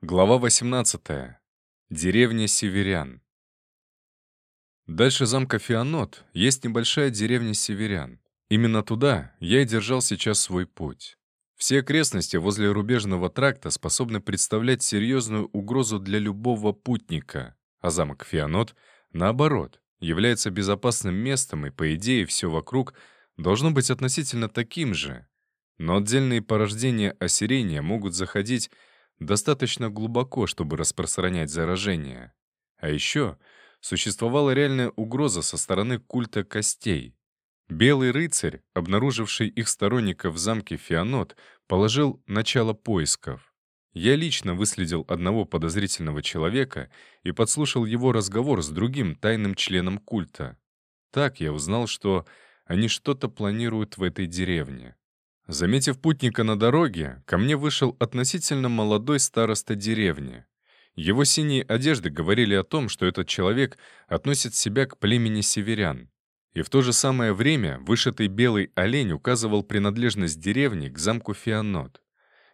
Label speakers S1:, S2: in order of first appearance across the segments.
S1: Глава 18. Деревня Северян. Дальше замка Фианот есть небольшая деревня Северян. Именно туда я и держал сейчас свой путь. Все окрестности возле рубежного тракта способны представлять серьезную угрозу для любого путника, а замок Фианот, наоборот, является безопасным местом, и, по идее, все вокруг должно быть относительно таким же. Но отдельные порождения осирения могут заходить достаточно глубоко, чтобы распространять заражение. А еще существовала реальная угроза со стороны культа костей. Белый рыцарь, обнаруживший их сторонников в замке Фианот, положил начало поисков. Я лично выследил одного подозрительного человека и подслушал его разговор с другим тайным членом культа. Так я узнал, что они что-то планируют в этой деревне. Заметив путника на дороге, ко мне вышел относительно молодой староста деревни. Его синие одежды говорили о том, что этот человек относит себя к племени северян. И в то же самое время вышитый белый олень указывал принадлежность деревни к замку Фианот.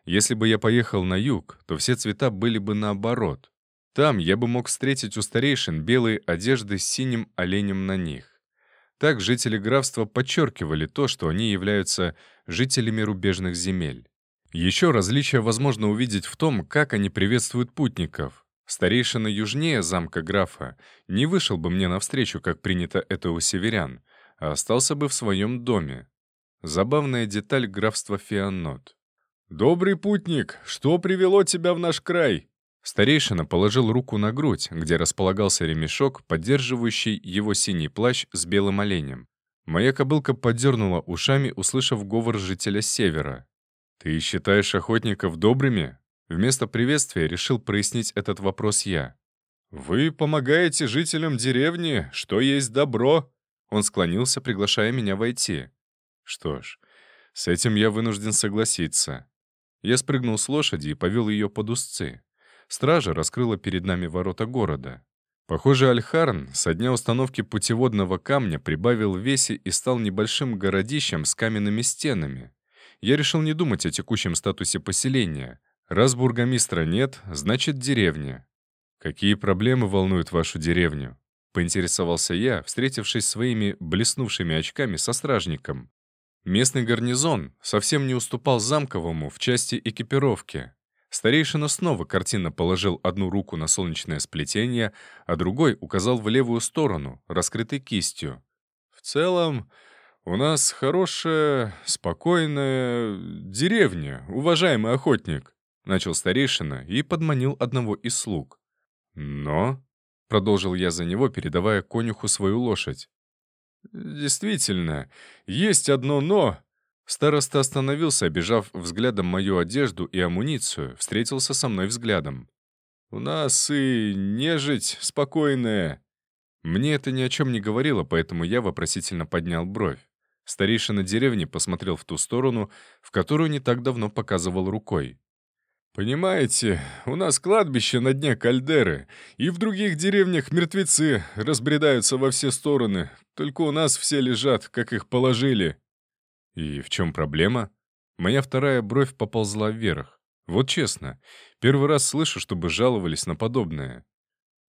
S1: Если бы я поехал на юг, то все цвета были бы наоборот. Там я бы мог встретить у старейшин белые одежды с синим оленем на них. Так жители графства подчеркивали то, что они являются жителями рубежных земель. Еще различия возможно увидеть в том, как они приветствуют путников. Старейшина южнее замка графа не вышел бы мне навстречу, как принято это у северян, а остался бы в своем доме. Забавная деталь графства Фианнот. «Добрый путник, что привело тебя в наш край?» Старейшина положил руку на грудь, где располагался ремешок, поддерживающий его синий плащ с белым оленем. Моя кобылка подернула ушами, услышав говор жителя севера. «Ты считаешь охотников добрыми?» Вместо приветствия решил прояснить этот вопрос я. «Вы помогаете жителям деревни, что есть добро?» Он склонился, приглашая меня войти. Что ж, с этим я вынужден согласиться. Я спрыгнул с лошади и повел ее под узцы. Стража раскрыла перед нами ворота города. Похоже, Альхарн со дня установки путеводного камня прибавил в весе и стал небольшим городищем с каменными стенами. Я решил не думать о текущем статусе поселения. Раз бургомистра нет, значит деревня. «Какие проблемы волнуют вашу деревню?» — поинтересовался я, встретившись своими блеснувшими очками со стражником. Местный гарнизон совсем не уступал замковому в части экипировки. Старейшина снова картинно положил одну руку на солнечное сплетение, а другой указал в левую сторону, раскрытой кистью. «В целом, у нас хорошая, спокойная деревня, уважаемый охотник», — начал старейшина и подманил одного из слуг. «Но...» — продолжил я за него, передавая конюху свою лошадь. «Действительно, есть одно «но», Староста остановился, обижав взглядом мою одежду и амуницию, встретился со мной взглядом. «У нас и нежить спокойная». Мне это ни о чем не говорило, поэтому я вопросительно поднял бровь. Старейшина деревни посмотрел в ту сторону, в которую не так давно показывал рукой. «Понимаете, у нас кладбище на дне кальдеры, и в других деревнях мертвецы разбредаются во все стороны, только у нас все лежат, как их положили». И в чем проблема? Моя вторая бровь поползла вверх. Вот честно, первый раз слышу, чтобы жаловались на подобное.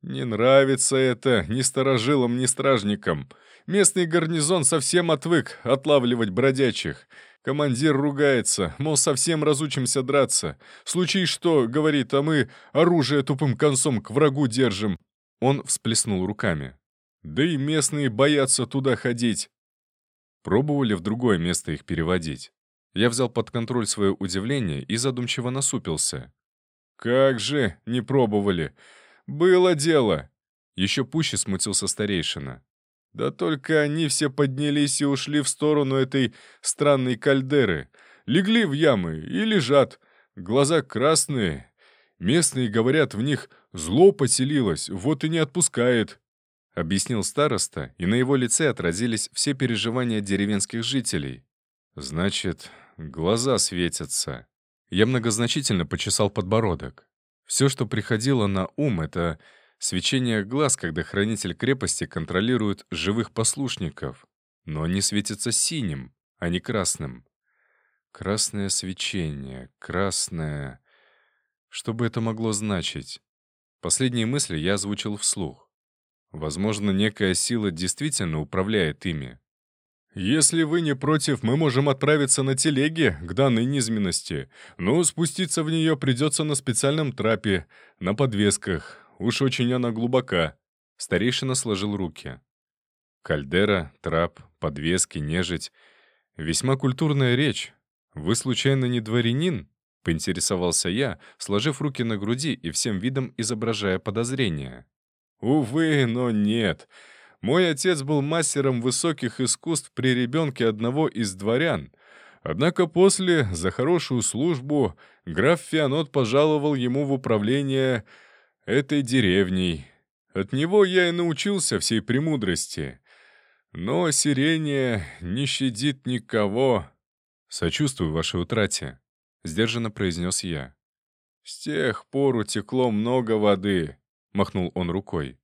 S1: «Не нравится это ни сторожилам, ни стражникам. Местный гарнизон совсем отвык отлавливать бродячих. Командир ругается, мол, совсем разучимся драться. Случай что, говорит, а мы оружие тупым концом к врагу держим». Он всплеснул руками. «Да и местные боятся туда ходить. Пробовали в другое место их переводить. Я взял под контроль свое удивление и задумчиво насупился. «Как же не пробовали! Было дело!» Еще пуще смутился старейшина. «Да только они все поднялись и ушли в сторону этой странной кальдеры. Легли в ямы и лежат. Глаза красные. Местные говорят, в них зло поселилось, вот и не отпускает. — объяснил староста, и на его лице отразились все переживания деревенских жителей. «Значит, глаза светятся». Я многозначительно почесал подбородок. Все, что приходило на ум, — это свечение глаз, когда хранитель крепости контролирует живых послушников. Но они светятся синим, а не красным. Красное свечение, красное... Что бы это могло значить? Последние мысли я озвучил вслух. Возможно, некая сила действительно управляет ими. «Если вы не против, мы можем отправиться на телеге к данной низменности, но спуститься в нее придется на специальном трапе, на подвесках. Уж очень она глубока». Старейшина сложил руки. Кальдера, трап, подвески, нежить. Весьма культурная речь. Вы, случайно, не дворянин? Поинтересовался я, сложив руки на груди и всем видом изображая подозрение. Увы, но нет. Мой отец был мастером высоких искусств при ребенке одного из дворян. Однако после, за хорошую службу, граф Фианот пожаловал ему в управление этой деревней. От него я и научился всей премудрости. Но сирения не щадит никого. Сочувствую вашей утрате, — сдержанно произнес я. С тех пор утекло много воды, — махнул он рукой.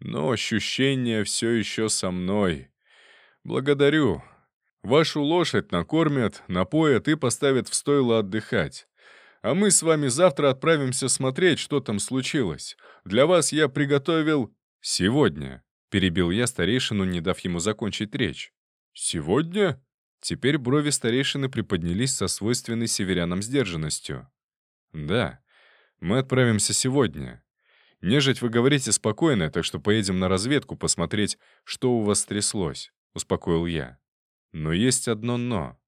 S1: Но ощущение все еще со мной. Благодарю. Вашу лошадь накормят, напоят и поставят в стойло отдыхать. А мы с вами завтра отправимся смотреть, что там случилось. Для вас я приготовил... Сегодня, перебил я старейшину, не дав ему закончить речь. Сегодня? Теперь брови старейшины приподнялись со свойственной северянам сдержанностью. Да, мы отправимся сегодня. Нежить вы говорите спокойно, так что поедем на разведку посмотреть, что у вас стряслось», — успокоил я. «Но есть одно «но».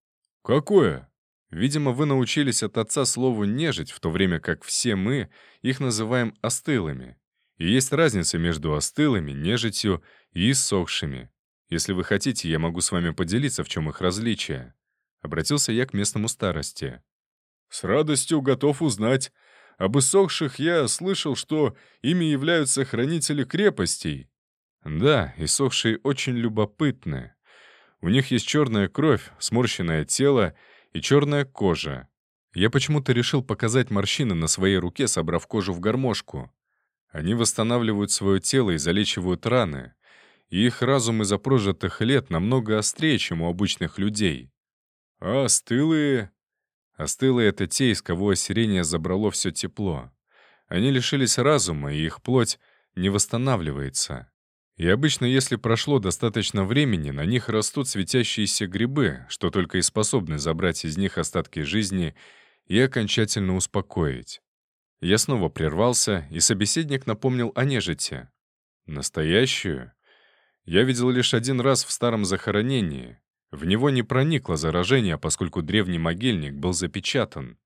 S1: «Какое?» Видимо, вы научились от отца слову «нежить», в то время как все мы их называем остылыми. И есть разница между остылыми, нежитью и иссохшими. Если вы хотите, я могу с вами поделиться, в чем их различие. Обратился я к местному старости. «С радостью готов узнать. Об иссохших я слышал, что ими являются хранители крепостей. Да, иссохшие очень любопытны. У них есть черная кровь, сморщенное тело и черная кожа. Я почему-то решил показать морщины на своей руке, собрав кожу в гармошку. Они восстанавливают свое тело и залечивают раны. И их разум из-за прожитых лет намного острее, чем у обычных людей. А стылые Остылые — это те, из кого осирение забрало все тепло. Они лишились разума, и их плоть не восстанавливается. И обычно, если прошло достаточно времени, на них растут светящиеся грибы, что только и способны забрать из них остатки жизни и окончательно успокоить. Я снова прервался, и собеседник напомнил о нежити. Настоящую? Я видел лишь один раз в старом захоронении, в него не проникло заражение, поскольку древний могильник был запечатан.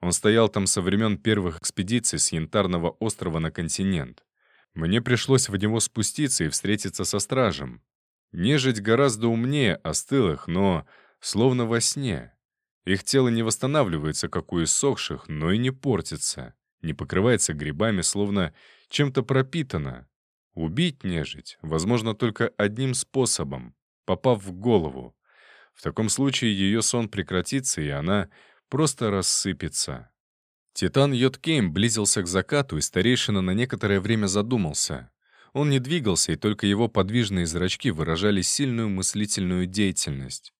S1: Он стоял там со времен первых экспедиций с Янтарного острова на континент. Мне пришлось в него спуститься и встретиться со стражем. Нежить гораздо умнее остылых, но словно во сне. Их тело не восстанавливается, как у иссохших, но и не портится, не покрывается грибами, словно чем-то пропитано. Убить нежить возможно только одним способом — попав в голову. В таком случае ее сон прекратится, и она просто рассыпется. Титан Йоткейм близился к закату, и старейшина на некоторое время задумался. Он не двигался, и только его подвижные зрачки выражали сильную мыслительную деятельность.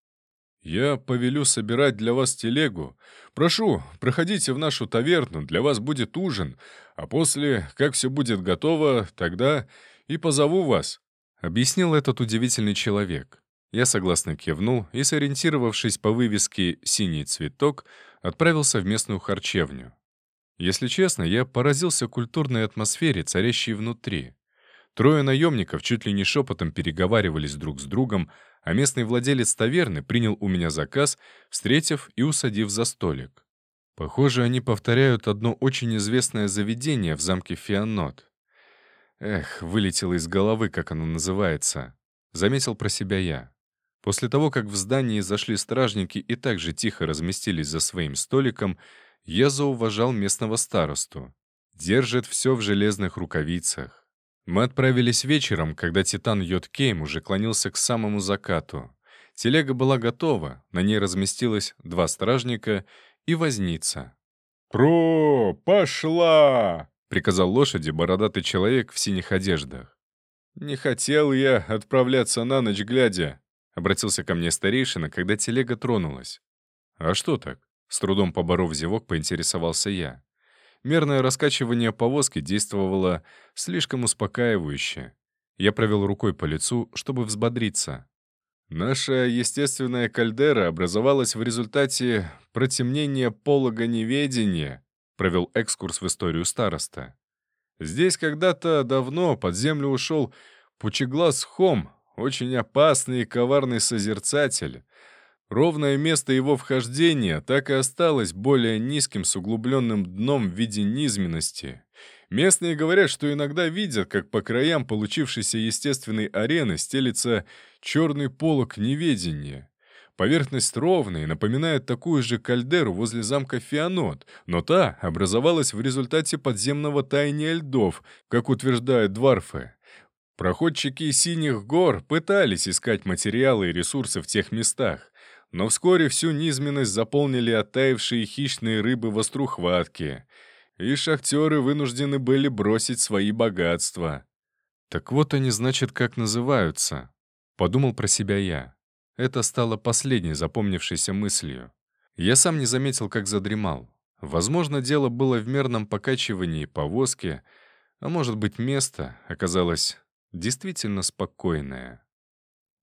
S1: «Я повелю собирать для вас телегу. Прошу, проходите в нашу таверну, для вас будет ужин, а после, как все будет готово, тогда и позову вас», — объяснил этот удивительный человек. Я согласно кивнул и, сориентировавшись по вывеске «Синий цветок», отправился в местную харчевню. Если честно, я поразился культурной атмосфере, царящей внутри. Трое наемников чуть ли не шепотом переговаривались друг с другом, а местный владелец таверны принял у меня заказ, встретив и усадив за столик. Похоже, они повторяют одно очень известное заведение в замке Фианот. Эх, вылетело из головы, как оно называется. Заметил про себя я. После того, как в здании зашли стражники и также тихо разместились за своим столиком, я зауважал местного старосту. Держит все в железных рукавицах. Мы отправились вечером, когда Титан Йоткейм уже клонился к самому закату. Телега была готова, на ней разместилось два стражника и возница. «Про, пошла!» — приказал лошади бородатый человек в синих одеждах. «Не хотел я отправляться на ночь глядя», Обратился ко мне старейшина, когда телега тронулась. «А что так?» — с трудом поборов зевок, поинтересовался я. мерное раскачивание повозки действовало слишком успокаивающе. Я провел рукой по лицу, чтобы взбодриться. Наша естественная кальдера образовалась в результате протемнения полога неведения, провел экскурс в историю староста. Здесь когда-то давно под землю ушел пучеглаз Хом, очень опасный и коварный созерцатель. Ровное место его вхождения так и осталось более низким с углубленным дном в виде низменности. Местные говорят, что иногда видят, как по краям получившейся естественной арены стелится черный полог неведения. Поверхность ровная и напоминает такую же кальдеру возле замка Фианот, но та образовалась в результате подземного таяния льдов, как утверждают дварфы. Проходчики синих гор пытались искать материалы и ресурсы в тех местах, но вскоре всю низменность заполнили оттаившие хищные рыбы в острухватке, и шахтеры вынуждены были бросить свои богатства. «Так вот они, значит, как называются», — подумал про себя я. Это стало последней запомнившейся мыслью. Я сам не заметил, как задремал. Возможно, дело было в мерном покачивании повозки, а может быть, место оказалось действительно спокойное.